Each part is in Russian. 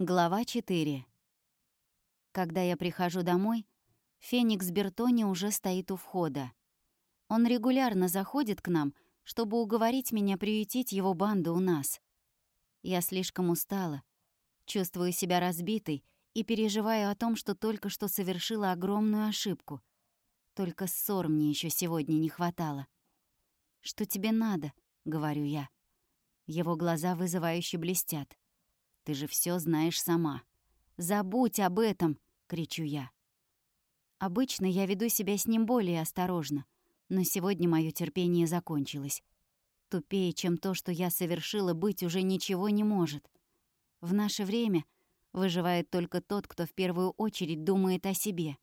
Глава 4. Когда я прихожу домой, Феникс Бертони уже стоит у входа. Он регулярно заходит к нам, чтобы уговорить меня приютить его банду у нас. Я слишком устала, чувствую себя разбитой и переживаю о том, что только что совершила огромную ошибку. Только ссор мне еще сегодня не хватало. «Что тебе надо?» — говорю я. Его глаза вызывающе блестят. Ты же все знаешь сама. Забудь об этом, кричу я. Обычно я веду себя с ним более осторожно, но сегодня мое терпение закончилось. Тупее, чем то, что я совершила, быть уже ничего не может. В наше время выживает только тот, кто в первую очередь думает о себе.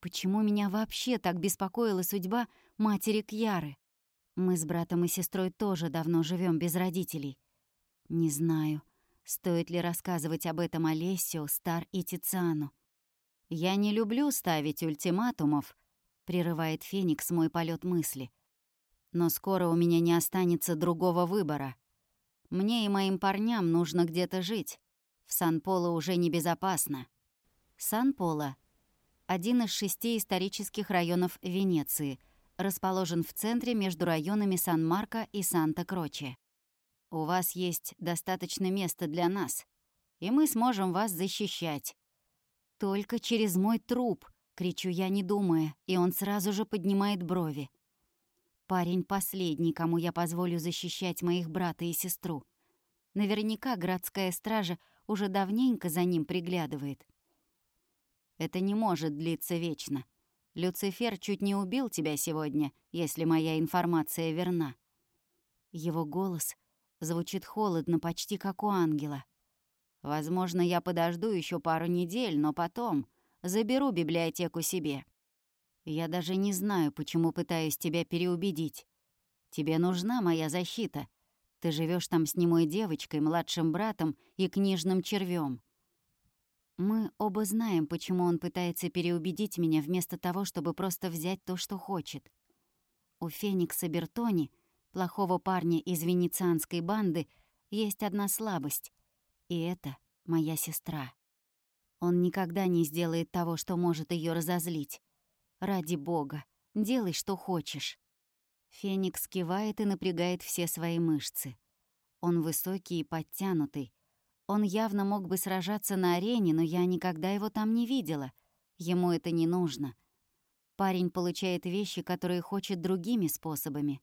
Почему меня вообще так беспокоила судьба матери Кьяры? Мы с братом и сестрой тоже давно живем без родителей. Не знаю, Стоит ли рассказывать об этом Олесио, Стар и Тициану? «Я не люблю ставить ультиматумов», — прерывает Феникс мой полет мысли. «Но скоро у меня не останется другого выбора. Мне и моим парням нужно где-то жить. В Сан-Поло уже небезопасно». Сан-Поло — один из шести исторических районов Венеции, расположен в центре между районами Сан-Марко и Санта-Кроче. У вас есть достаточно места для нас, и мы сможем вас защищать. Только через мой труп, кричу я, не думая, и он сразу же поднимает брови. Парень последний, кому я позволю защищать моих брата и сестру. Наверняка городская стража уже давненько за ним приглядывает. Это не может длиться вечно. Люцифер чуть не убил тебя сегодня, если моя информация верна. Его голос Звучит холодно, почти как у ангела. Возможно, я подожду еще пару недель, но потом заберу библиотеку себе. Я даже не знаю, почему пытаюсь тебя переубедить. Тебе нужна моя защита. Ты живешь там с немой девочкой, младшим братом и книжным червем. Мы оба знаем, почему он пытается переубедить меня вместо того, чтобы просто взять то, что хочет. У Феникса Бертони — плохого парня из венецианской банды есть одна слабость, и это моя сестра. Он никогда не сделает того, что может ее разозлить. Ради бога, делай, что хочешь. Феникс кивает и напрягает все свои мышцы. Он высокий и подтянутый. Он явно мог бы сражаться на арене, но я никогда его там не видела. Ему это не нужно. Парень получает вещи, которые хочет другими способами.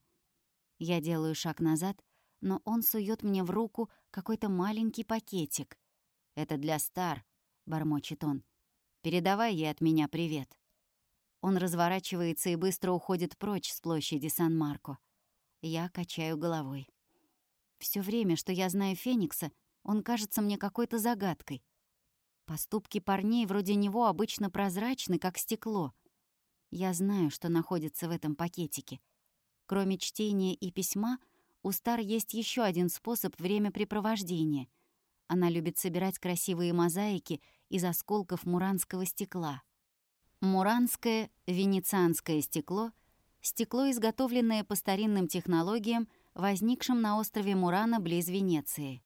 Я делаю шаг назад, но он сует мне в руку какой-то маленький пакетик. «Это для Стар», — бормочет он. «Передавай ей от меня привет». Он разворачивается и быстро уходит прочь с площади Сан-Марко. Я качаю головой. Все время, что я знаю Феникса, он кажется мне какой-то загадкой. Поступки парней вроде него обычно прозрачны, как стекло. Я знаю, что находится в этом пакетике — Кроме чтения и письма, у Стар есть еще один способ времяпрепровождения. Она любит собирать красивые мозаики из осколков муранского стекла. Муранское венецианское стекло — стекло, изготовленное по старинным технологиям, возникшим на острове Мурана близ Венеции.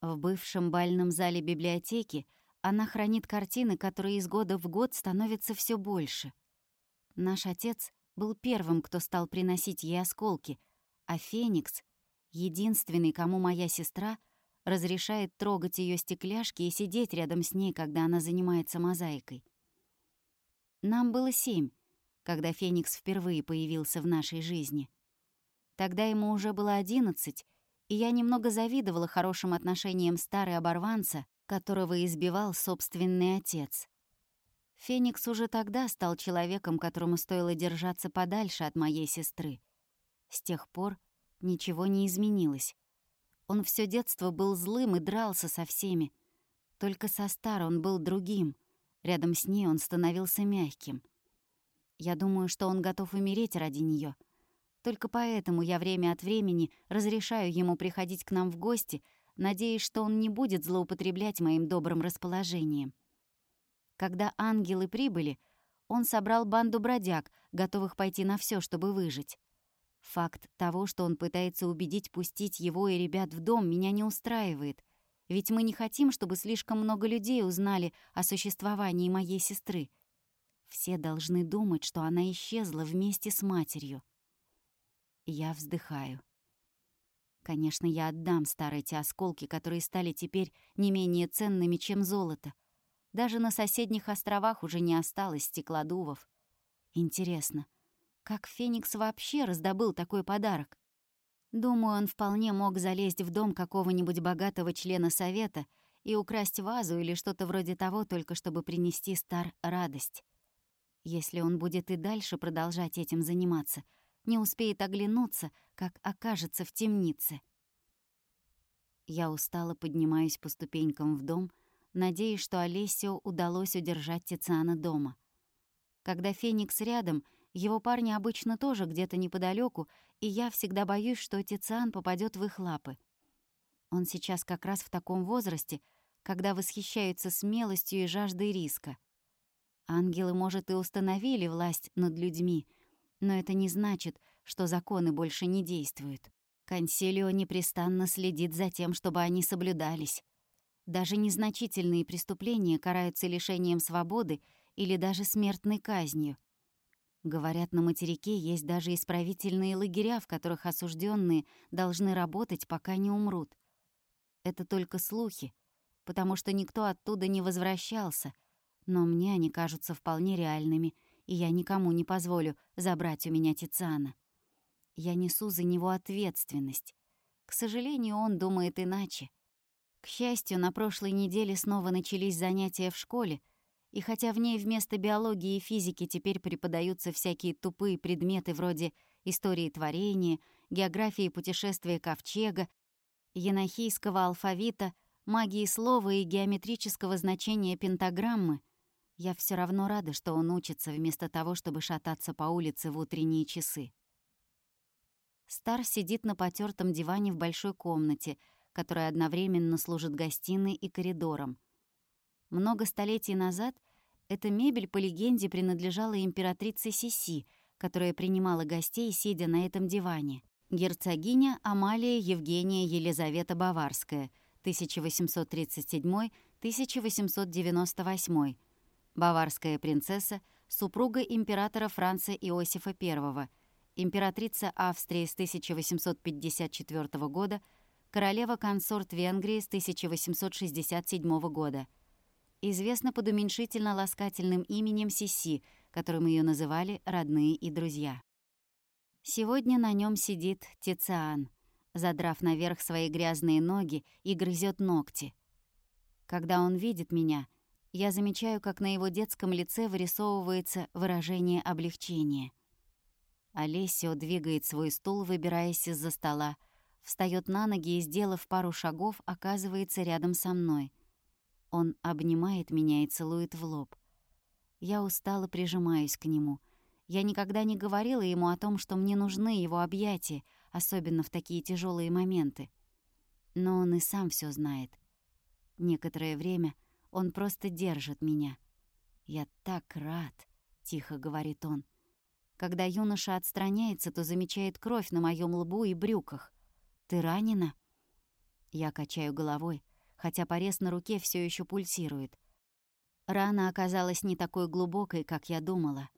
В бывшем бальном зале библиотеки она хранит картины, которые из года в год становятся все больше. Наш отец был первым, кто стал приносить ей осколки, а Феникс — единственный, кому моя сестра разрешает трогать ее стекляшки и сидеть рядом с ней, когда она занимается мозаикой. Нам было семь, когда Феникс впервые появился в нашей жизни. Тогда ему уже было одиннадцать, и я немного завидовала хорошим отношениям старой оборванца, которого избивал собственный отец. Феникс уже тогда стал человеком, которому стоило держаться подальше от моей сестры. С тех пор ничего не изменилось. Он все детство был злым и дрался со всеми. Только со Стар он был другим. Рядом с ней он становился мягким. Я думаю, что он готов умереть ради нее. Только поэтому я время от времени разрешаю ему приходить к нам в гости, надеясь, что он не будет злоупотреблять моим добрым расположением. Когда ангелы прибыли, он собрал банду бродяг, готовых пойти на все, чтобы выжить. Факт того, что он пытается убедить пустить его и ребят в дом, меня не устраивает. Ведь мы не хотим, чтобы слишком много людей узнали о существовании моей сестры. Все должны думать, что она исчезла вместе с матерью. Я вздыхаю. Конечно, я отдам старые те осколки, которые стали теперь не менее ценными, чем золото. Даже на соседних островах уже не осталось стеклодувов. Интересно, как Феникс вообще раздобыл такой подарок? Думаю, он вполне мог залезть в дом какого-нибудь богатого члена совета и украсть вазу или что-то вроде того, только чтобы принести Стар радость. Если он будет и дальше продолжать этим заниматься, не успеет оглянуться, как окажется в темнице. Я устало поднимаюсь по ступенькам в дом, надеясь, что Олесио удалось удержать Тициана дома. Когда Феникс рядом, его парни обычно тоже где-то неподалеку, и я всегда боюсь, что Тициан попадет в их лапы. Он сейчас как раз в таком возрасте, когда восхищаются смелостью и жаждой риска. Ангелы, может, и установили власть над людьми, но это не значит, что законы больше не действуют. Консилио непрестанно следит за тем, чтобы они соблюдались. Даже незначительные преступления караются лишением свободы или даже смертной казнью. Говорят, на материке есть даже исправительные лагеря, в которых осужденные должны работать, пока не умрут. Это только слухи, потому что никто оттуда не возвращался, но мне они кажутся вполне реальными, и я никому не позволю забрать у меня Тициана. Я несу за него ответственность. К сожалению, он думает иначе. К счастью, на прошлой неделе снова начались занятия в школе — и хотя в ней вместо биологии и физики теперь преподаются всякие тупые предметы вроде истории творения, географии путешествия ковчега, енохийского алфавита, магии слова и геометрического значения пентаграммы, я все равно рада, что он учится вместо того, чтобы шататься по улице в утренние часы. Стар сидит на потертом диване в большой комнате, которая одновременно служит гостиной и коридором. Много столетий назад эта мебель, по легенде, принадлежала императрице Сиси, которая принимала гостей, сидя на этом диване. Герцогиня Амалия Евгения Елизавета Баварская, 1837-1898. Баварская принцесса, супруга императора Франца Иосифа I, императрица Австрии с 1854 года, королева-консорт Венгрии с 1867 года — известна под уменьшительно-ласкательным именем Сиси, которым ее называли родные и друзья. Сегодня на нем сидит Тициан, задрав наверх свои грязные ноги и грызет ногти. Когда он видит меня, я замечаю, как на его детском лице вырисовывается выражение облегчения. Олесио двигает свой стул, выбираясь из-за стола, встает на ноги и, сделав пару шагов, оказывается рядом со мной — он обнимает меня и целует в лоб. Я устало прижимаюсь к нему. Я никогда не говорила ему о том, что мне нужны его объятия, особенно в такие тяжелые моменты. Но он и сам все знает. Некоторое время он просто держит меня. «Я так рад», — тихо говорит он. Когда юноша отстраняется, то замечает кровь на моем лбу и брюках. «Ты ранена?» Я качаю головой хотя порез на руке все еще пульсирует. Рана оказалась не такой глубокой, как я думала.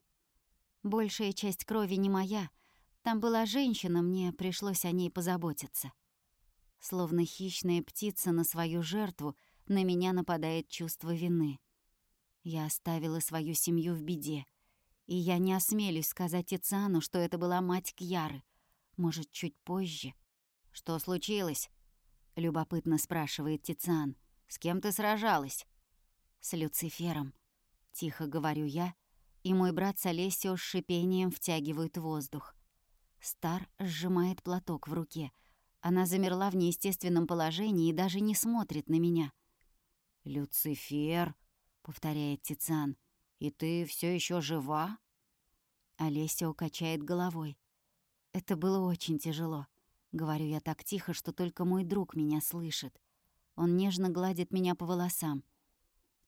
Большая часть крови не моя. Там была женщина, мне пришлось о ней позаботиться. Словно хищная птица на свою жертву, на меня нападает чувство вины. Я оставила свою семью в беде. И я не осмелюсь сказать Тициану, что это была мать Кьяры. Может, чуть позже. Что случилось? — любопытно спрашивает Тициан. «С кем ты сражалась?» «С Люцифером», — тихо говорю я, и мой брат с Олесио с шипением втягивают воздух. Стар сжимает платок в руке. Она замерла в неестественном положении и даже не смотрит на меня. «Люцифер», — повторяет Тициан, — «и ты все еще жива?» Олесио качает головой. Это было очень тяжело. Говорю я так тихо, что только мой друг меня слышит. Он нежно гладит меня по волосам.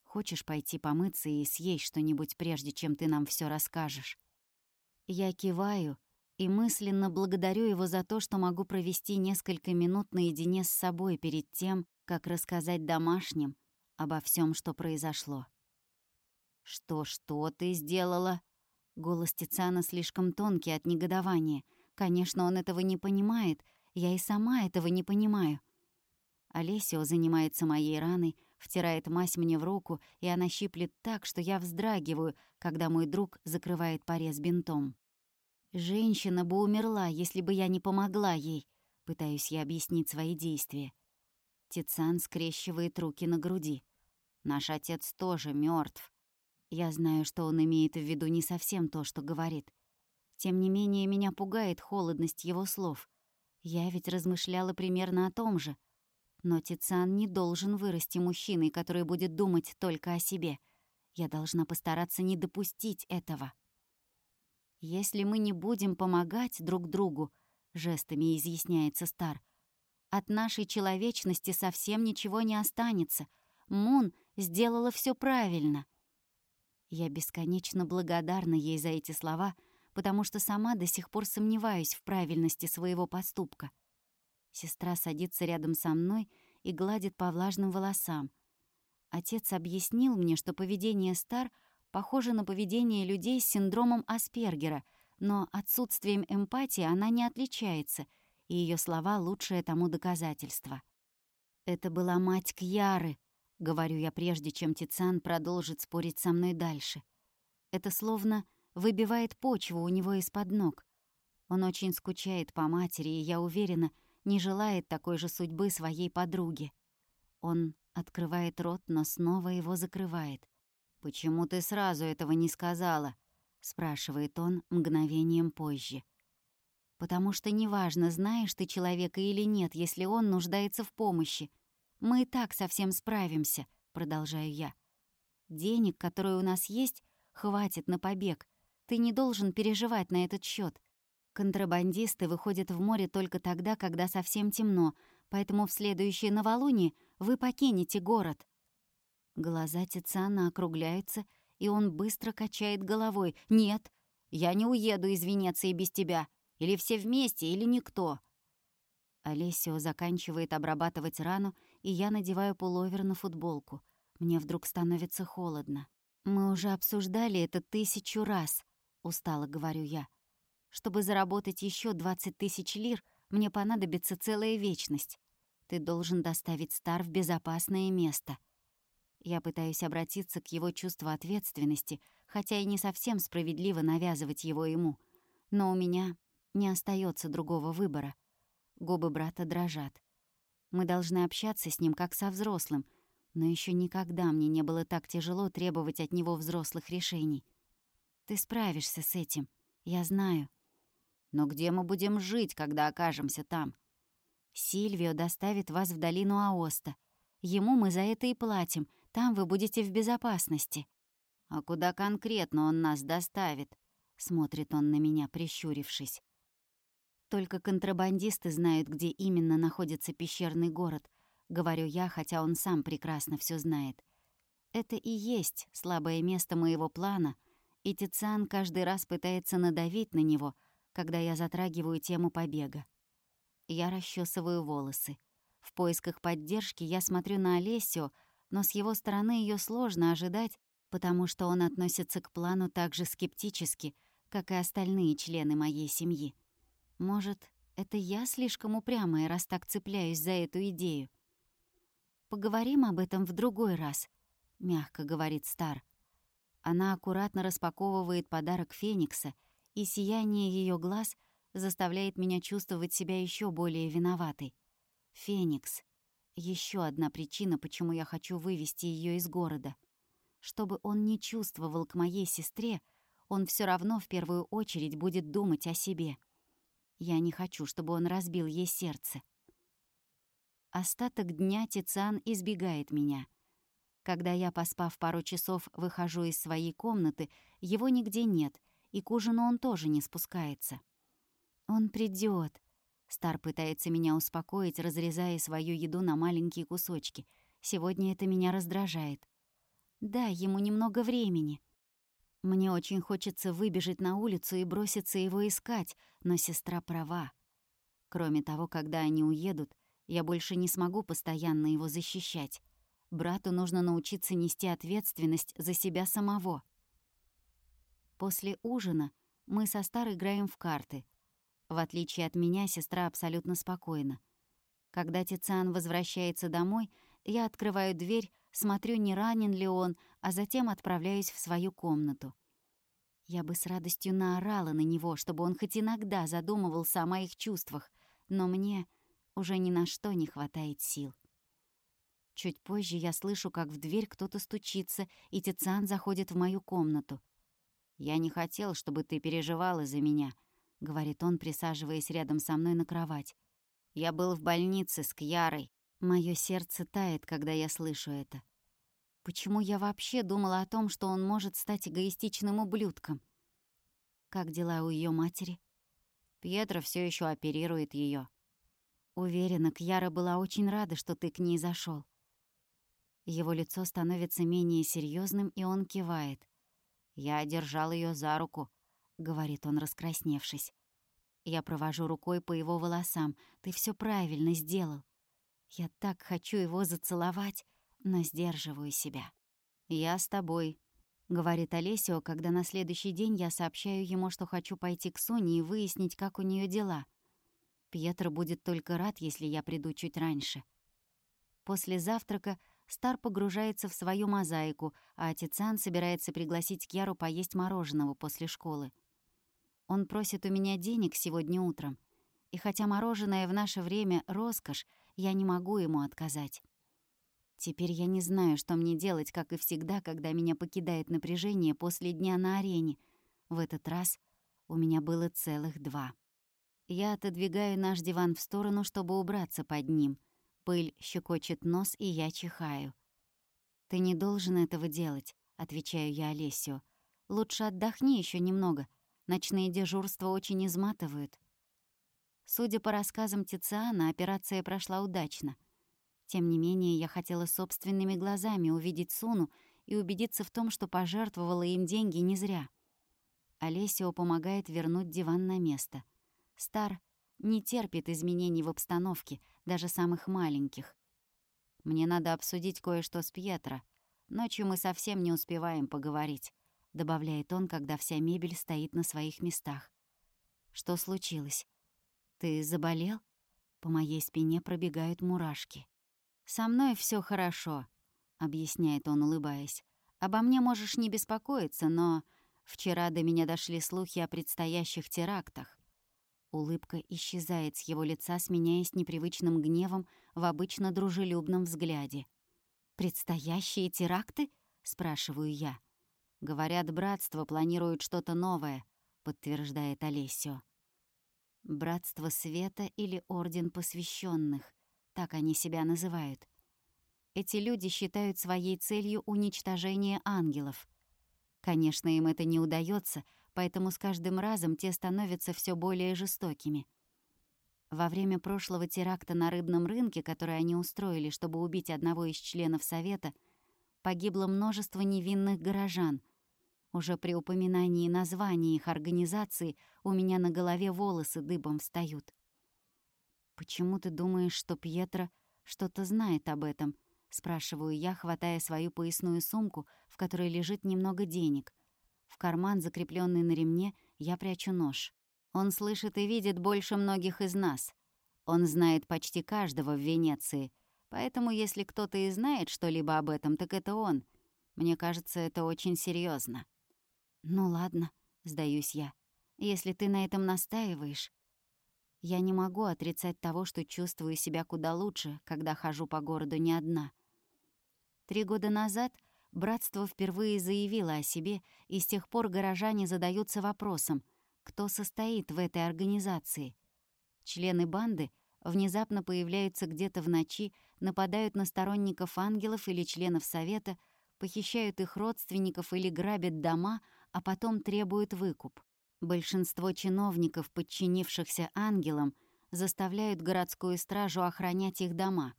«Хочешь пойти помыться и съесть что-нибудь, прежде чем ты нам все расскажешь?» Я киваю и мысленно благодарю его за то, что могу провести несколько минут наедине с собой перед тем, как рассказать домашним обо всем, что произошло. «Что, что ты сделала?» Голос Тициана слишком тонкий от негодования. Конечно, он этого не понимает, я и сама этого не понимаю. Олесио занимается моей раной, втирает мазь мне в руку, и она щиплет так, что я вздрагиваю, когда мой друг закрывает порез бинтом. Женщина бы умерла, если бы я не помогла ей, пытаюсь я объяснить свои действия. Тицан скрещивает руки на груди. Наш отец тоже мертв. Я знаю, что он имеет в виду не совсем то, что говорит. Тем не менее, меня пугает холодность его слов. Я ведь размышляла примерно о том же — но Тициан не должен вырасти мужчиной, который будет думать только о себе. Я должна постараться не допустить этого. Если мы не будем помогать друг другу, жестами изъясняется Стар, от нашей человечности совсем ничего не останется. Мун сделала все правильно. Я бесконечно благодарна ей за эти слова, потому что сама до сих пор сомневаюсь в правильности своего поступка. Сестра садится рядом со мной и гладит по влажным волосам. Отец объяснил мне, что поведение Стар похоже на поведение людей с синдромом Аспергера, но отсутствием эмпатии она не отличается, и ее слова — лучшее тому доказательство. «Это была мать Кьяры», — говорю я прежде, чем Тициан продолжит спорить со мной дальше. Это словно выбивает почву у него из-под ног. Он очень скучает по матери, и я уверена, не желает такой же судьбы своей подруге. Он открывает рот, но снова его закрывает. «Почему ты сразу этого не сказала?» — спрашивает он мгновением позже. «Потому что неважно, знаешь ты человека или нет, если он нуждается в помощи. Мы и так совсем справимся», — продолжаю я. «Денег, которые у нас есть, хватит на побег. Ты не должен переживать на этот счет. Контрабандисты выходят в море только тогда, когда совсем темно, поэтому в следующее новолуние вы покинете город». Глаза Тициана округляются, и он быстро качает головой. «Нет, я не уеду из Венеции без тебя. Или все вместе, или никто». Олесио заканчивает обрабатывать рану, и я надеваю пуловер на футболку. Мне вдруг становится холодно. «Мы уже обсуждали это тысячу раз», — устало говорю я. Чтобы заработать еще 20 тысяч лир, мне понадобится целая вечность. Ты должен доставить Стар в безопасное место. Я пытаюсь обратиться к его чувству ответственности, хотя и не совсем справедливо навязывать его ему. Но у меня не остается другого выбора. Губы брата дрожат. Мы должны общаться с ним как со взрослым, но еще никогда мне не было так тяжело требовать от него взрослых решений. Ты справишься с этим, я знаю. Но где мы будем жить, когда окажемся там? Сильвио доставит вас в долину Аоста. Ему мы за это и платим. Там вы будете в безопасности. А куда конкретно он нас доставит? Смотрит он на меня, прищурившись. Только контрабандисты знают, где именно находится пещерный город, говорю я, хотя он сам прекрасно все знает. Это и есть слабое место моего плана, и Тициан каждый раз пытается надавить на него — когда я затрагиваю тему побега. Я расчесываю волосы. В поисках поддержки я смотрю на Олесю, но с его стороны ее сложно ожидать, потому что он относится к плану так же скептически, как и остальные члены моей семьи. Может, это я слишком упрямая, раз так цепляюсь за эту идею? «Поговорим об этом в другой раз», — мягко говорит Стар. Она аккуратно распаковывает подарок Феникса — и сияние ее глаз заставляет меня чувствовать себя еще более виноватой. Феникс — еще одна причина, почему я хочу вывести ее из города. Чтобы он не чувствовал к моей сестре, он все равно в первую очередь будет думать о себе. Я не хочу, чтобы он разбил ей сердце. Остаток дня Тициан избегает меня. Когда я, поспав пару часов, выхожу из своей комнаты, его нигде нет, и к ужину он тоже не спускается. «Он придет. Стар пытается меня успокоить, разрезая свою еду на маленькие кусочки. Сегодня это меня раздражает. Да, ему немного времени. Мне очень хочется выбежать на улицу и броситься его искать, но сестра права. Кроме того, когда они уедут, Я больше не смогу постоянно его защищать. Брату нужно научиться нести ответственность за себя самого. После ужина мы со Стар играем в карты. В отличие от меня, сестра абсолютно спокойна. Когда Тициан возвращается домой, я открываю дверь, смотрю, не ранен ли он, а затем отправляюсь в свою комнату. Я бы с радостью наорала на него, чтобы он хоть иногда задумывался о моих чувствах, но мне уже ни на что не хватает сил. Чуть позже я слышу, как в дверь кто-то стучится, и Тициан заходит в мою комнату. «Я не хотел, чтобы ты переживала за меня», — говорит он, присаживаясь рядом со мной на кровать. «Я был в больнице с Кьярой. Моё сердце тает, когда я слышу это. Почему я вообще думала о том, что он может стать эгоистичным ублюдком? Как дела у её матери? Пьетро все еще оперирует ее. Уверена, Кьяра была очень рада, что ты к ней зашел. Его лицо становится менее серьезным, и он кивает. «Я держал ее за руку», — говорит он, раскрасневшись. Я провожу рукой по его волосам. «Ты все правильно сделал». Я так хочу его зацеловать, но сдерживаю себя. «Я с тобой», — говорит Олесио, когда на следующий день я сообщаю ему, что хочу пойти к Соне и выяснить, как у нее дела. Пьетро будет только рад, если я приду чуть раньше. После завтрака Стар погружается в свою мозаику, а Тициан собирается пригласить Кьяру поесть мороженого после школы. Он просит у меня денег сегодня утром. И хотя мороженое в наше время — роскошь, я не могу ему отказать. Теперь я не знаю, что мне делать, как и всегда, когда меня покидает напряжение после дня на арене. В этот раз у меня было целых два. Я отодвигаю наш диван в сторону, чтобы убраться под ним — Пыль щекочет нос, и я чихаю. «Ты не должен этого делать», — отвечаю я Олесю. «Лучше отдохни еще немного. Ночные дежурства очень изматывают». Судя по рассказам Тициана, операция прошла удачно. Тем не менее, я хотела собственными глазами увидеть Суну и убедиться в том, что пожертвовала им деньги не зря. Олесио помогает вернуть диван на место. Стар не терпит изменений в обстановке, даже самых маленьких. Мне надо обсудить кое-что с Пьетро. Ночью мы совсем не успеваем поговорить», — добавляет он, когда вся мебель стоит на своих местах. «Что случилось? Ты заболел?» По моей спине пробегают мурашки. «Со мной все хорошо», — объясняет он, улыбаясь. «Обо мне можешь не беспокоиться, но вчера до меня дошли слухи о предстоящих терактах. Улыбка исчезает с его лица, сменяясь непривычным гневом в обычно дружелюбном взгляде. «Предстоящие теракты?» — спрашиваю я. «Говорят, братство планирует что-то новое», — подтверждает Олесио. «Братство света или Орден посвященных, так они себя называют. Эти люди считают своей целью уничтожение ангелов. Конечно, им это не удается, поэтому с каждым разом те становятся все более жестокими. Во время прошлого теракта на рыбном рынке, который они устроили, чтобы убить одного из членов Совета, погибло множество невинных горожан. Уже при упоминании названия их организации у меня на голове волосы дыбом встают. «Почему ты думаешь, что Пьетро что-то знает об этом?» — спрашиваю я, хватая свою поясную сумку, в которой лежит немного денег. В карман, закрепленный на ремне, я прячу нож. Он слышит и видит больше многих из нас. Он знает почти каждого в Венеции. Поэтому если кто-то и знает что-либо об этом, так это он. Мне кажется, это очень серьезно. «Ну ладно», — сдаюсь я. «Если ты на этом настаиваешь...» Я не могу отрицать того, что чувствую себя куда лучше, когда хожу по городу не одна. Три года назад братство впервые заявило о себе, и с тех пор горожане задаются вопросом, кто состоит в этой организации. Члены банды внезапно появляются где-то в ночи, нападают на сторонников ангелов или членов совета, похищают их родственников или грабят дома, а потом требуют выкуп. Большинство чиновников, подчинившихся ангелам, заставляют городскую стражу охранять их дома —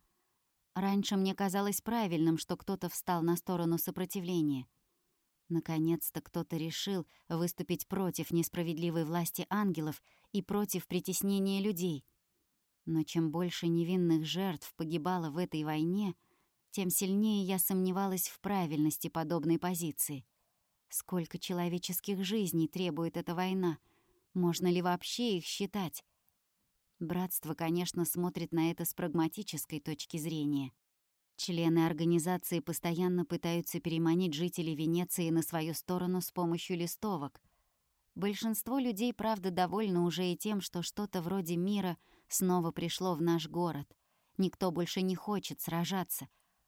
Раньше мне казалось правильным, что кто-то встал на сторону сопротивления. Наконец-то кто-то решил выступить против несправедливой власти ангелов и против притеснения людей. Но чем больше невинных жертв погибало в этой войне, тем сильнее я сомневалась в правильности подобной позиции. Сколько человеческих жизней требует эта война? Можно ли вообще их считать? Братство, конечно, смотрит на это с прагматической точки зрения. Члены организации постоянно пытаются переманить жителей Венеции на свою сторону с помощью листовок. Большинство людей, правда, довольны уже и тем, что что-то вроде мира снова пришло в наш город. Никто больше не хочет сражаться.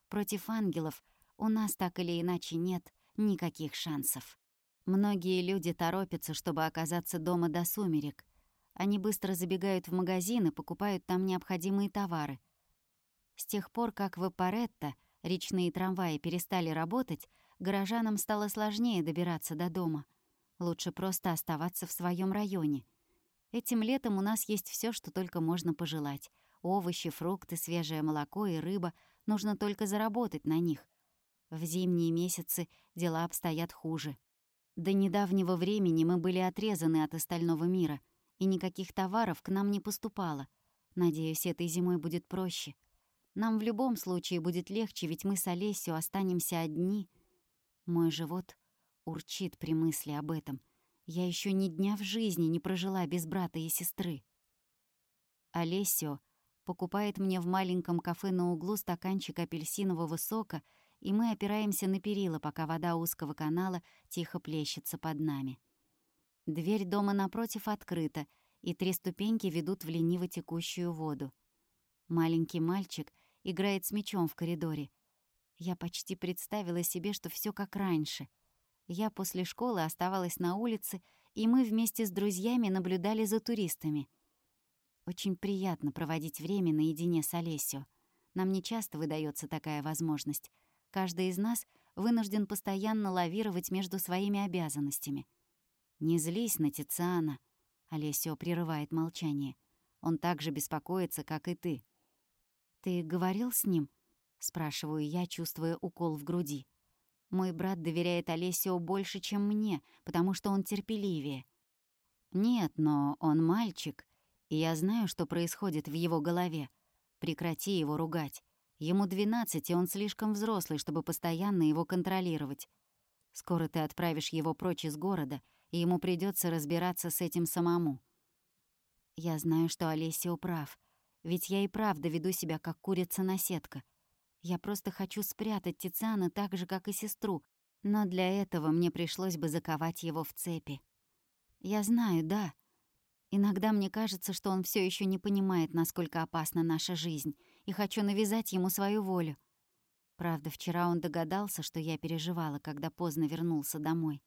Против ангелов у нас так или иначе нет никаких шансов. Многие люди торопятся, чтобы оказаться дома до сумерек. Они быстро забегают в магазин и покупают там необходимые товары — с тех пор, как в Апаретто речные трамваи перестали работать, горожанам стало сложнее добираться до дома. Лучше просто оставаться в своем районе. Этим летом у нас есть все, что только можно пожелать. Овощи, фрукты, свежее молоко и рыба. Нужно только заработать на них. В зимние месяцы дела обстоят хуже. До недавнего времени мы были отрезаны от остального мира, и никаких товаров к нам не поступало. Надеюсь, этой зимой будет проще. Нам в любом случае будет легче, ведь мы с Олесью останемся одни. Мой живот урчит при мысли об этом. Я еще ни дня в жизни не прожила без брата и сестры. Олесио покупает мне в маленьком кафе на углу стаканчик апельсинового сока, и мы опираемся на перила, пока вода узкого канала тихо плещется под нами. Дверь дома напротив открыта, и три ступеньки ведут в лениво текущую воду. Маленький мальчик играет с мячом в коридоре. Я почти представила себе, что все как раньше. Я после школы оставалась на улице, и мы вместе с друзьями наблюдали за туристами. Очень приятно проводить время наедине с Олесио. Нам не часто выдается такая возможность. Каждый из нас вынужден постоянно лавировать между своими обязанностями. «Не злись на Тициана», — Олесио прерывает молчание. «Он так же беспокоится, как и ты». «Ты говорил с ним?» — спрашиваю я, чувствуя укол в груди. Мой брат доверяет Олесио больше, чем мне, потому что он терпеливее. Нет, но он мальчик, и я знаю, что происходит в его голове. Прекрати его ругать. Ему двенадцать, и он слишком взрослый, чтобы постоянно его контролировать. Скоро ты отправишь его прочь из города, и ему придется разбираться с этим самому. Я знаю, что Олесио прав — ведь я и правда веду себя как курица-наседка. Я просто хочу спрятать Тициана так же, как и сестру, но для этого мне пришлось бы заковать его в цепи. Я знаю, да. Иногда мне кажется, что он все еще не понимает, насколько опасна наша жизнь, и хочу навязать ему свою волю. Правда, вчера он догадался, что я переживала, когда поздно вернулся домой.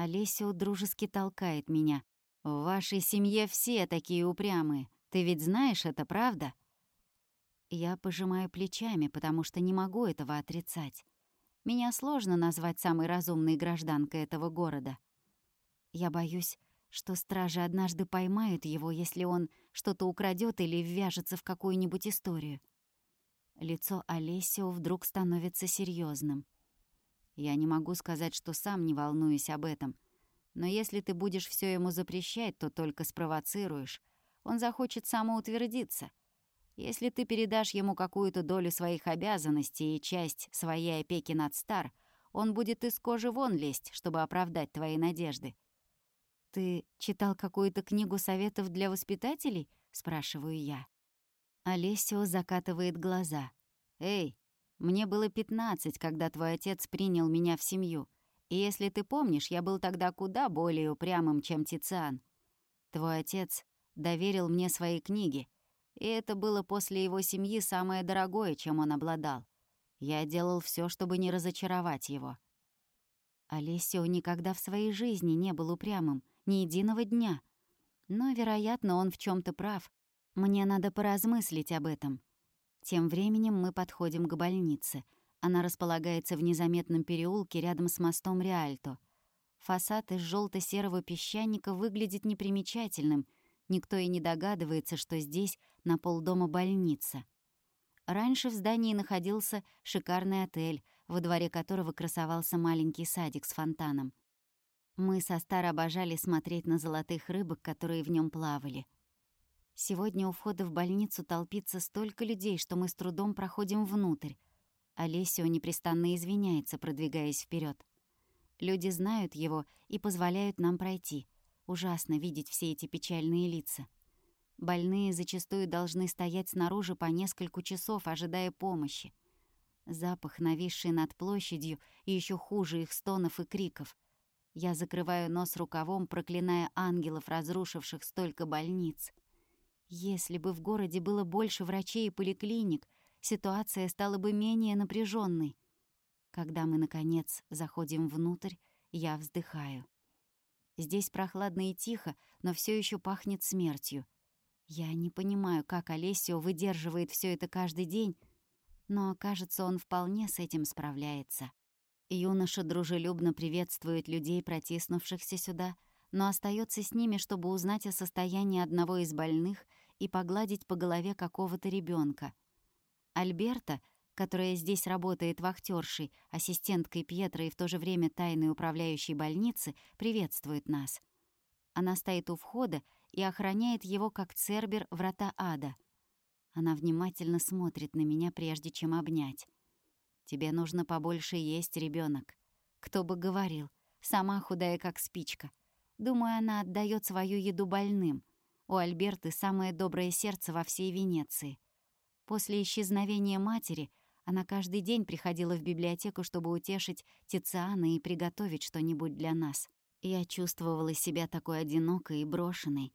Олеся дружески толкает меня. «В вашей семье все такие упрямые. Ты ведь знаешь это, правда?» Я пожимаю плечами, потому что не могу этого отрицать. Меня сложно назвать самой разумной гражданкой этого города. Я боюсь, что стражи однажды поймают его, если он что-то украдет или ввяжется в какую-нибудь историю. Лицо Олесио вдруг становится серьезным. Я не могу сказать, что сам не волнуюсь об этом. Но если ты будешь все ему запрещать, то только спровоцируешь, он захочет самоутвердиться. Если ты передашь ему какую-то долю своих обязанностей и часть своей опеки над Стар, он будет из кожи вон лезть, чтобы оправдать твои надежды. «Ты читал какую-то книгу советов для воспитателей?» — спрашиваю я. Олесио закатывает глаза. «Эй, мне было пятнадцать, когда твой отец принял меня в семью. И если ты помнишь, я был тогда куда более упрямым, чем Тициан. Твой отец доверил мне свои книги, и это было после его семьи самое дорогое, чем он обладал. Я делал все, чтобы не разочаровать его. Олесио никогда в своей жизни не был упрямым, ни единого дня. Но, вероятно, он в чем то прав. Мне надо поразмыслить об этом. Тем временем мы подходим к больнице. Она располагается в незаметном переулке рядом с мостом Реальто. Фасад из желто серого песчаника выглядит непримечательным — Никто и не догадывается, что здесь на полдома больница. Раньше в здании находился шикарный отель, во дворе которого красовался маленький садик с фонтаном. Мы со Стар обожали смотреть на золотых рыбок, которые в нем плавали. Сегодня у входа в больницу толпится столько людей, что мы с трудом проходим внутрь. Олесио непрестанно извиняется, продвигаясь вперед. Люди знают его и позволяют нам пройти. Ужасно видеть все эти печальные лица. Больные зачастую должны стоять снаружи по несколько часов, ожидая помощи. Запах, нависший над площадью, и еще хуже их стонов и криков. Я закрываю нос рукавом, проклиная ангелов, разрушивших столько больниц. Если бы в городе было больше врачей и поликлиник, ситуация стала бы менее напряженной. Когда мы, наконец, заходим внутрь, я вздыхаю. Здесь прохладно и тихо, но все еще пахнет смертью. Я не понимаю, как Олесио выдерживает все это каждый день, но, кажется, он вполне с этим справляется. Юноша дружелюбно приветствует людей, протиснувшихся сюда, но остается с ними, чтобы узнать о состоянии одного из больных и погладить по голове какого-то ребенка. Альберта, которая здесь работает вахтершей, ассистенткой Пьетро и в то же время тайной управляющей больницы, приветствует нас. Она стоит у входа и охраняет его как цербер врата ада. Она внимательно смотрит на меня, прежде чем обнять. «Тебе нужно побольше есть, ребенок. Кто бы говорил, сама худая, как спичка. Думаю, она отдает свою еду больным. У Альберты самое доброе сердце во всей Венеции. После исчезновения матери она каждый день приходила в библиотеку, чтобы утешить Тициана и приготовить что-нибудь для нас. Я чувствовала себя такой одинокой и брошенной.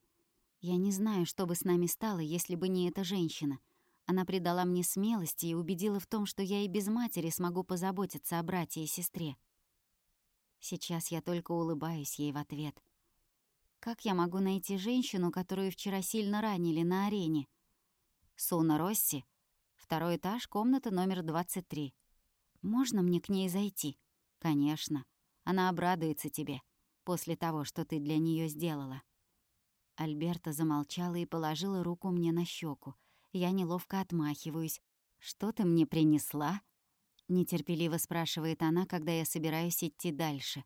Я не знаю, что бы с нами стало, если бы не эта женщина. Она придала мне смелости и убедила в том, что я и без матери смогу позаботиться о брате и сестре. Сейчас я только улыбаюсь ей в ответ. Как я могу найти женщину, которую вчера сильно ранили на арене? Суна Росси, второй этаж, комната номер 23. Можно мне к ней зайти? Конечно. Она обрадуется тебе после того, что ты для нее сделала. Альберта замолчала и положила руку мне на щеку. Я неловко отмахиваюсь. «Что ты мне принесла?» Нетерпеливо спрашивает она, когда я собираюсь идти дальше.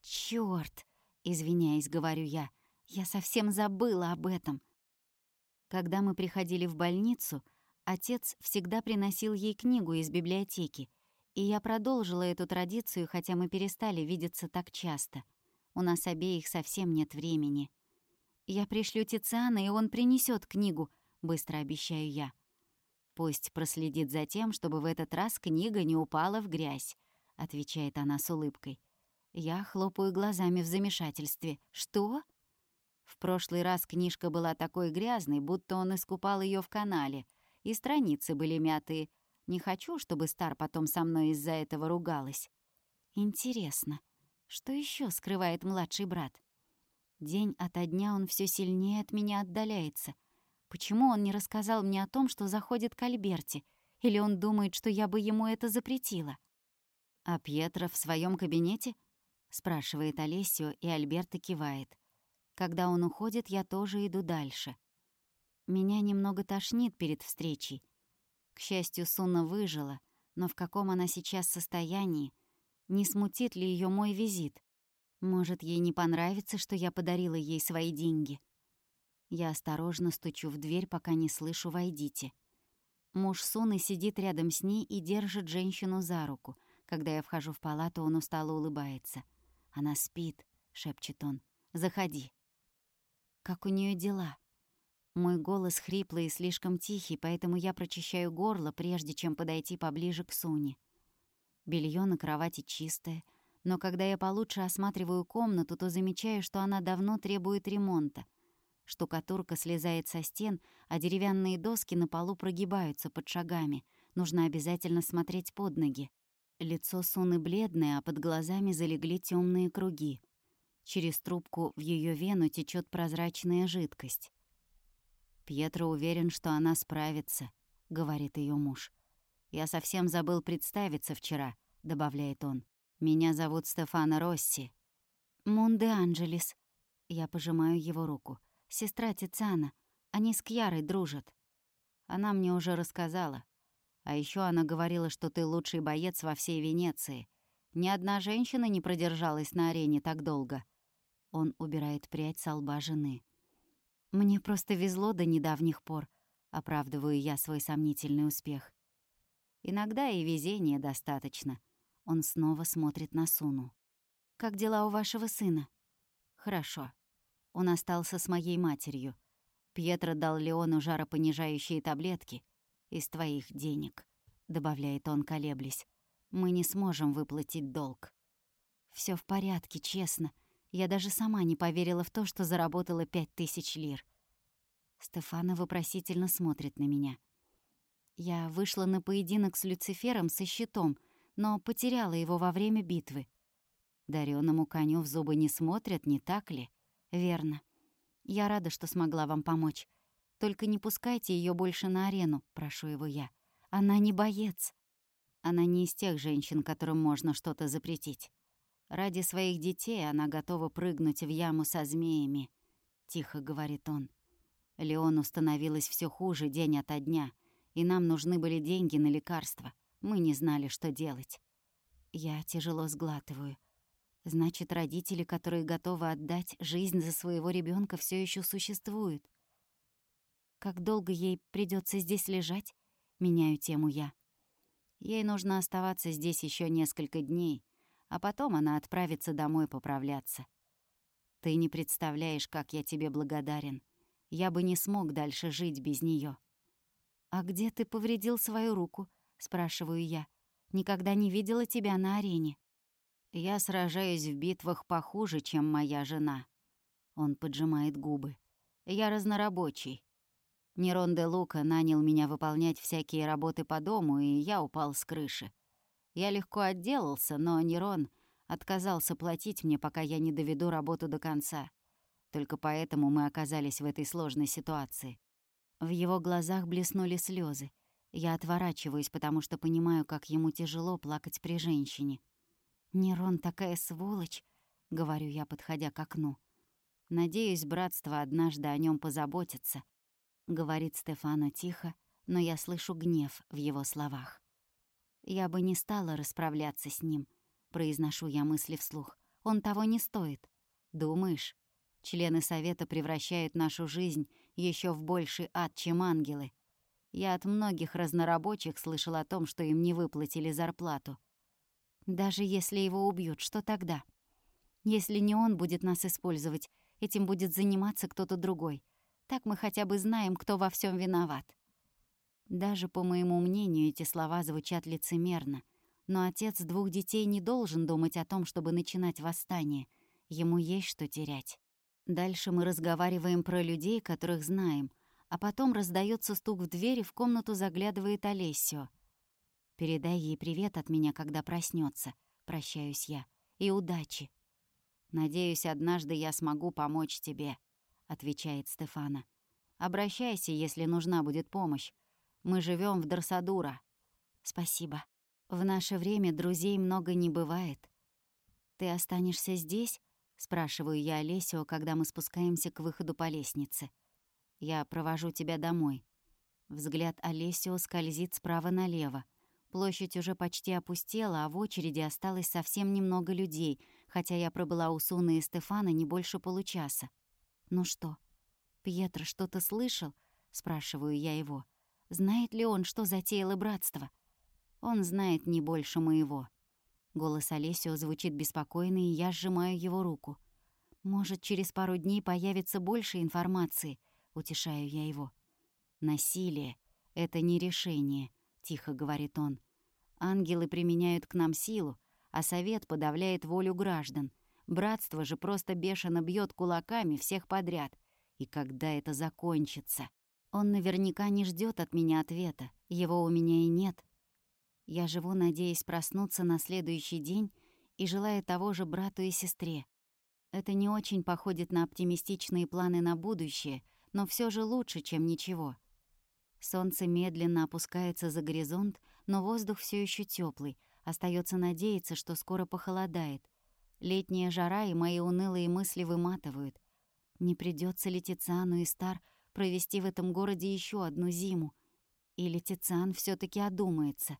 «Чёрт!» — извиняясь, говорю я. «Я совсем забыла об этом». Когда мы приходили в больницу, отец всегда приносил ей книгу из библиотеки, и я продолжила эту традицию, хотя мы перестали видеться так часто. У нас обеих совсем нет времени. «Я пришлю Тициана, и он принесет книгу», — быстро обещаю я. «Пусть проследит за тем, чтобы в этот раз книга не упала в грязь», — отвечает она с улыбкой. Я хлопаю глазами в замешательстве. «Что?» В прошлый раз книжка была такой грязной, будто он искупал ее в канале, и страницы были мятые. Не хочу, чтобы Стар потом со мной из-за этого ругалась. Интересно, что еще скрывает младший брат? День ото дня он все сильнее от меня отдаляется. Почему он не рассказал мне о том, что заходит к Альберте? Или он думает, что я бы ему это запретила? «А Пьетро в своем кабинете?» — спрашивает Олесио, и Альберта кивает. Когда он уходит, я тоже иду дальше. Меня немного тошнит перед встречей. К счастью, Суна выжила, но в каком она сейчас состоянии? Не смутит ли ее мой визит? Может, ей не понравится, что я подарила ей свои деньги. Я осторожно стучу в дверь, пока не слышу «войдите». Муж Суны сидит рядом с ней и держит женщину за руку. Когда я вхожу в палату, он устало улыбается. «Она спит», — шепчет он. «Заходи». «Как у нее дела?» Мой голос хриплый и слишком тихий, поэтому я прочищаю горло, прежде чем подойти поближе к Суне. Белье на кровати чистое — но когда я получше осматриваю комнату, то замечаю, что она давно требует ремонта. Штукатурка слезает со стен, а деревянные доски на полу прогибаются под шагами. Нужно обязательно смотреть под ноги. Лицо Суны бледное, а под глазами залегли темные круги. Через трубку в ее вену течет прозрачная жидкость. «Пьетро уверен, что она справится», — говорит ее муж. «Я совсем забыл представиться вчера», — добавляет он. Меня зовут Стефано Росси. Монде Анджелес. Я пожимаю его руку. Сестра Тициана. Они с Кьярой дружат. Она мне уже рассказала. А еще она говорила, что ты лучший боец во всей Венеции. Ни одна женщина не продержалась на арене так долго. Он убирает прядь со лба жены. Мне просто везло до недавних пор, оправдываю я свой сомнительный успех. Иногда и везения достаточно. Он снова смотрит на Суну. «Как дела у вашего сына?» «Хорошо. Он остался с моей матерью. Пьетро дал Леону жаропонижающие таблетки из твоих денег», — добавляет он, колеблясь. «Мы не сможем выплатить долг». Все в порядке, честно. Я даже сама не поверила в то, что заработала пять тысяч лир. Стефана вопросительно смотрит на меня. Я вышла на поединок с Люцифером со щитом, но потеряла его во время битвы. Дарёному коню в зубы не смотрят, не так ли? Верно. Я рада, что смогла вам помочь. Только не пускайте ее больше на арену, прошу его я. Она не боец. Она не из тех женщин, которым можно что-то запретить. Ради своих детей она готова прыгнуть в яму со змеями, тихо говорит он. Леону становилось все хуже день ото дня, и нам нужны были деньги на лекарства. Мы не знали, что делать. Я тяжело сглатываю. Значит, родители, которые готовы отдать жизнь за своего ребенка, все еще существуют. Как долго ей придется здесь лежать? Меняю тему я. Ей нужно оставаться здесь еще несколько дней, а потом она отправится домой поправляться. Ты не представляешь, как я тебе благодарен. Я бы не смог дальше жить без нее. «А где ты повредил свою руку?» — спрашиваю я. «Никогда не видела тебя на арене». «Я сражаюсь в битвах похуже, чем моя жена». Он поджимает губы. «Я разнорабочий. Нерон де Лука нанял меня выполнять всякие работы по дому, и я упал с крыши. Я легко отделался, но Нерон отказался платить мне, пока я не доведу работу до конца. Только поэтому мы оказались в этой сложной ситуации. В его глазах блеснули слезы. Я отворачиваюсь, потому что понимаю, как ему тяжело плакать при женщине. «Нерон такая сволочь», — говорю я, подходя к окну. «Надеюсь, братство однажды о нем позаботится», — говорит Стефано тихо, но я слышу гнев в его словах. Я бы не стала расправляться с ним, произношу я мысли вслух. Он того не стоит. Думаешь, члены совета превращают нашу жизнь еще в больший ад, чем ангелы. Я от многих разнорабочих слышал о том, что им не выплатили зарплату. Даже если его убьют, что тогда? Если не он будет нас использовать, этим будет заниматься кто-то другой. Так мы хотя бы знаем, кто во всем виноват. Даже по моему мнению, эти слова звучат лицемерно. Но отец двух детей не должен думать о том, чтобы начинать восстание. Ему есть что терять. Дальше мы разговариваем про людей, которых знаем, а потом раздается стук в дверь, и в комнату заглядывает Олесио. «Передай ей привет от меня, когда проснется, прощаюсь я. «И удачи». «Надеюсь, однажды я смогу помочь тебе», — отвечает Стефана. «Обращайся, если нужна будет помощь. Мы живем в Дарсадура. Спасибо. В наше время друзей много не бывает. Ты останешься здесь? Спрашиваю я Олесио, когда мы спускаемся к выходу по лестнице. Я провожу тебя домой. Взгляд Олесио скользит справа налево. Площадь уже почти опустела, а в очереди осталось совсем немного людей, хотя я пробыла у Суны и Стефана не больше получаса. «Ну что, Пьетро что-то слышал?» — спрашиваю я его. Знает ли он, что затеяло братство? Он знает не больше моего. Голос Олесио звучит беспокойно, и я сжимаю его руку. Может, через пару дней появится больше информации, утешаю я его. Насилие — это не решение, тихо говорит он. Ангелы применяют к нам силу, а совет подавляет волю граждан. Братство же просто бешено бьет кулаками всех подряд. И когда это закончится? Он наверняка не ждет от меня ответа, его у меня и нет. Я живу, надеясь проснуться на следующий день и желая того же брату и сестре. Это не очень походит на оптимистичные планы на будущее, но все же лучше, чем ничего. Солнце медленно опускается за горизонт, но воздух все еще теплый. Остается надеяться, что скоро похолодает. Летняя жара и мои унылые мысли выматывают. Не придется ли Тициану и Стар провести в этом городе еще одну зиму. Или Тициан все таки одумается.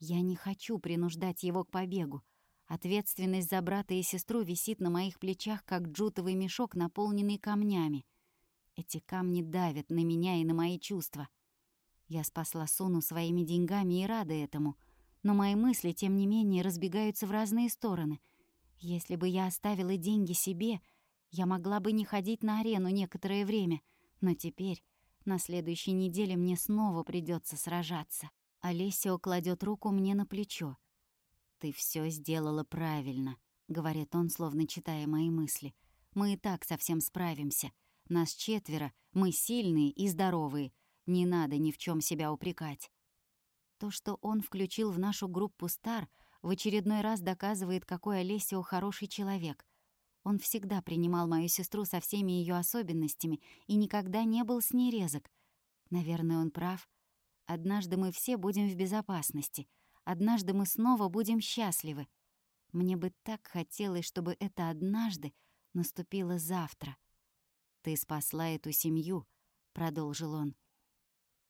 Я не хочу принуждать его к побегу. Ответственность за брата и сестру висит на моих плечах, как джутовый мешок, наполненный камнями. Эти камни давят на меня и на мои чувства. Я спасла Суну своими деньгами и рада этому, но мои мысли, тем не менее, разбегаются в разные стороны. Если бы я оставила деньги себе, я могла бы не ходить на арену некоторое время, но теперь, на следующей неделе, мне снова придется сражаться. Олесио кладет руку мне на плечо. «Ты все сделала правильно», — говорит он, словно читая мои мысли. «Мы и так совсем справимся. Нас четверо, мы сильные и здоровые. Не надо ни в чем себя упрекать». То, что он включил в нашу группу «Стар», в очередной раз доказывает, какой Олесио хороший человек. Он всегда принимал мою сестру со всеми ее особенностями и никогда не был с ней резок. Наверное, он прав. Однажды мы все будем в безопасности. Однажды мы снова будем счастливы. Мне бы так хотелось, чтобы это однажды наступило завтра. «Ты спасла эту семью», — продолжил он.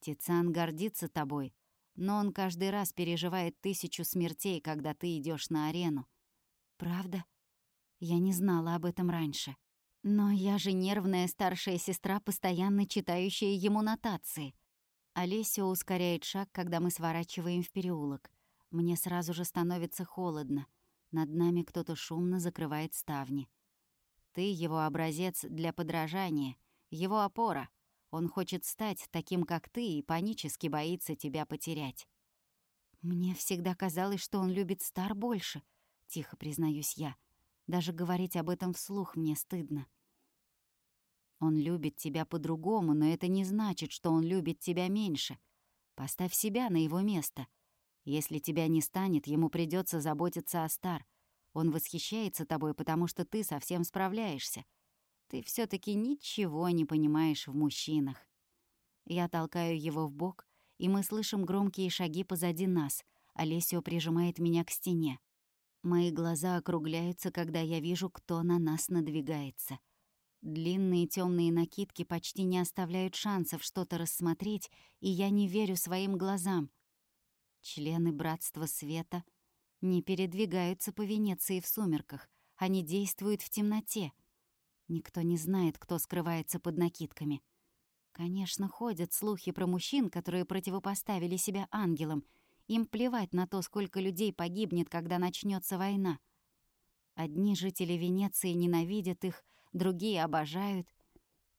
«Тициан гордится тобой, но он каждый раз переживает тысячу смертей, когда ты идешь на арену». «Правда? Я не знала об этом раньше. Но я же нервная старшая сестра, постоянно читающая ему нотации». Олесио ускоряет шаг, когда мы сворачиваем в переулок. Мне сразу же становится холодно. Над нами кто-то шумно закрывает ставни. Ты его образец для подражания, его опора. Он хочет стать таким, как ты, и панически боится тебя потерять. Мне всегда казалось, что он любит Стар больше, тихо признаюсь я. Даже говорить об этом вслух мне стыдно. Он любит тебя по-другому, но это не значит, что он любит тебя меньше. Поставь себя на его место — если тебя не станет, ему придется заботиться о Стар. Он восхищается тобой, потому что ты совсем справляешься. Ты все таки ничего не понимаешь в мужчинах. Я толкаю его в бок, и мы слышим громкие шаги позади нас. Олесио прижимает меня к стене. Мои глаза округляются, когда я вижу, кто на нас надвигается. Длинные темные накидки почти не оставляют шансов что-то рассмотреть, и я не верю своим глазам. Члены Братства Света не передвигаются по Венеции в сумерках, они действуют в темноте. Никто не знает, кто скрывается под накидками. Конечно, ходят слухи про мужчин, которые противопоставили себя ангелам. Им плевать на то, сколько людей погибнет, когда начнется война. Одни жители Венеции ненавидят их, другие обожают.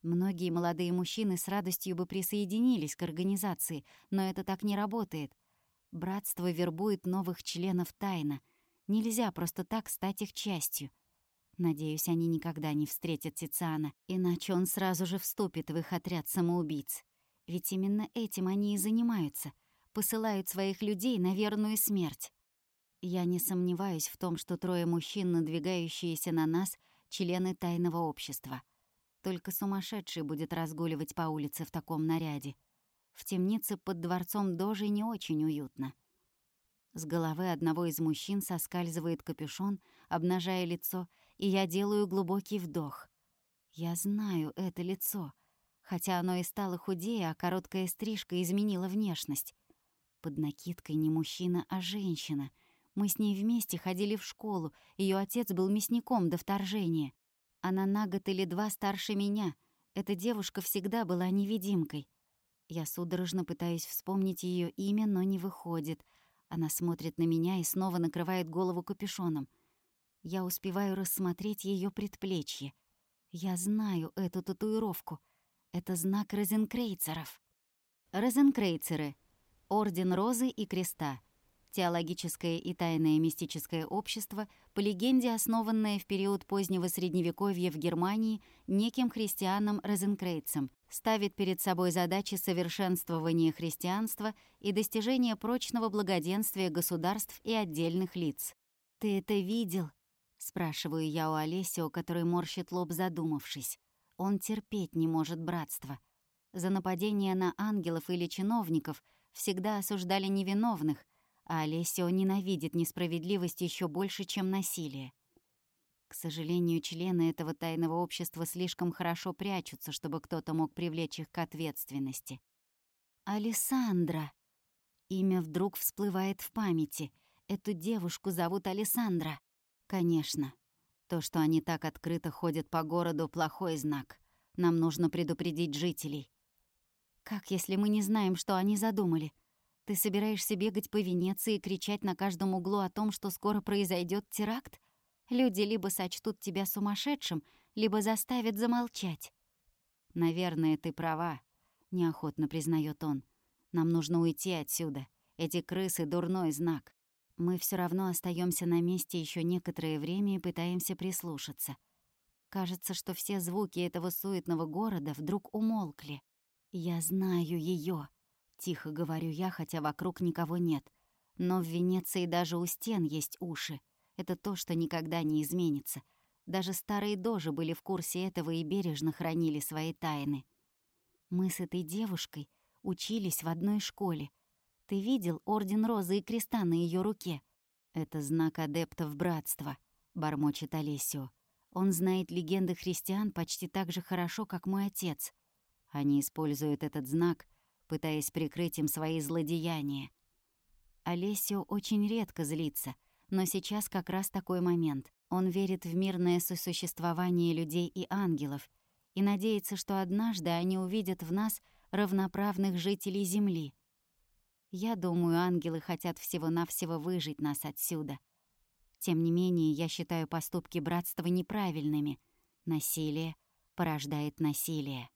Многие молодые мужчины с радостью бы присоединились к организации, но это так не работает. Братство вербует новых членов тайно. Нельзя просто так стать их частью. Надеюсь, они никогда не встретят Тициана, иначе он сразу же вступит в их отряд самоубийц. Ведь именно этим они и занимаются. Посылают своих людей на верную смерть. Я не сомневаюсь в том, что трое мужчин, надвигающиеся на нас, члены тайного общества. Только сумасшедший будет разгуливать по улице в таком наряде. В темнице под дворцом Дожи не очень уютно. С головы одного из мужчин соскальзывает капюшон, обнажая лицо, и я делаю глубокий вдох. Я знаю это лицо, хотя оно и стало худее, а короткая стрижка изменила внешность. Под накидкой не мужчина, а женщина. Мы с ней вместе ходили в школу, ее отец был мясником до вторжения. Она на год или два старше меня. Эта девушка всегда была невидимкой. Я судорожно пытаюсь вспомнить ее имя, но не выходит. Она смотрит на меня и снова накрывает голову капюшоном. Я успеваю рассмотреть ее предплечье. Я знаю эту татуировку. Это знак розенкрейцеров. Розенкрейцеры — Орден Розы и Креста — Теологическое и тайное мистическое общество, по легенде основанное в период позднего Средневековья в Германии неким христианом Розенкрейцем, ставит перед собой задачи совершенствования христианства и достижения прочного благоденствия государств и отдельных лиц. «Ты это видел?» — спрашиваю я у Олесио, который морщит лоб, задумавшись. Он терпеть не может братства. За нападение на ангелов или чиновников всегда осуждали невиновных, а Олесио ненавидит несправедливость еще больше, чем насилие. К сожалению, члены этого тайного общества слишком хорошо прячутся, чтобы кто-то мог привлечь их к ответственности. «Алессандра!» Имя вдруг всплывает в памяти. Эту девушку зовут Алессандра. Конечно. То, что они так открыто ходят по городу, плохой знак. Нам нужно предупредить жителей». «Как, если мы не знаем, что они задумали? Ты собираешься бегать по Венеции и кричать на каждом углу о том, что скоро произойдет теракт? Люди либо сочтут тебя сумасшедшим, либо заставят замолчать». «Наверное, ты права», — неохотно признает он. «Нам нужно уйти отсюда. Эти крысы — дурной знак. Мы все равно остаемся на месте еще некоторое время и пытаемся прислушаться. Кажется, что все звуки этого суетного города вдруг умолкли. «Я знаю ее, тихо говорю я, хотя вокруг никого нет. Но в Венеции даже у стен есть уши. Это то, что никогда не изменится. Даже старые дожи были в курсе этого и бережно хранили свои тайны. Мы с этой девушкой учились в одной школе. Ты видел Орден Розы и Креста на ее руке? Это знак адептов братства, бормочет Олесио. Он знает легенды христиан почти так же хорошо, как мой отец. Они используют этот знак, пытаясь прикрыть им свои злодеяния. Олесио очень редко злится, но сейчас как раз такой момент. Он верит в мирное сосуществование людей и ангелов и надеется, что однажды они увидят в нас равноправных жителей Земли. Я думаю, ангелы хотят всего-навсего выжить нас отсюда. Тем не менее, я считаю поступки братства неправильными. Насилие порождает насилие.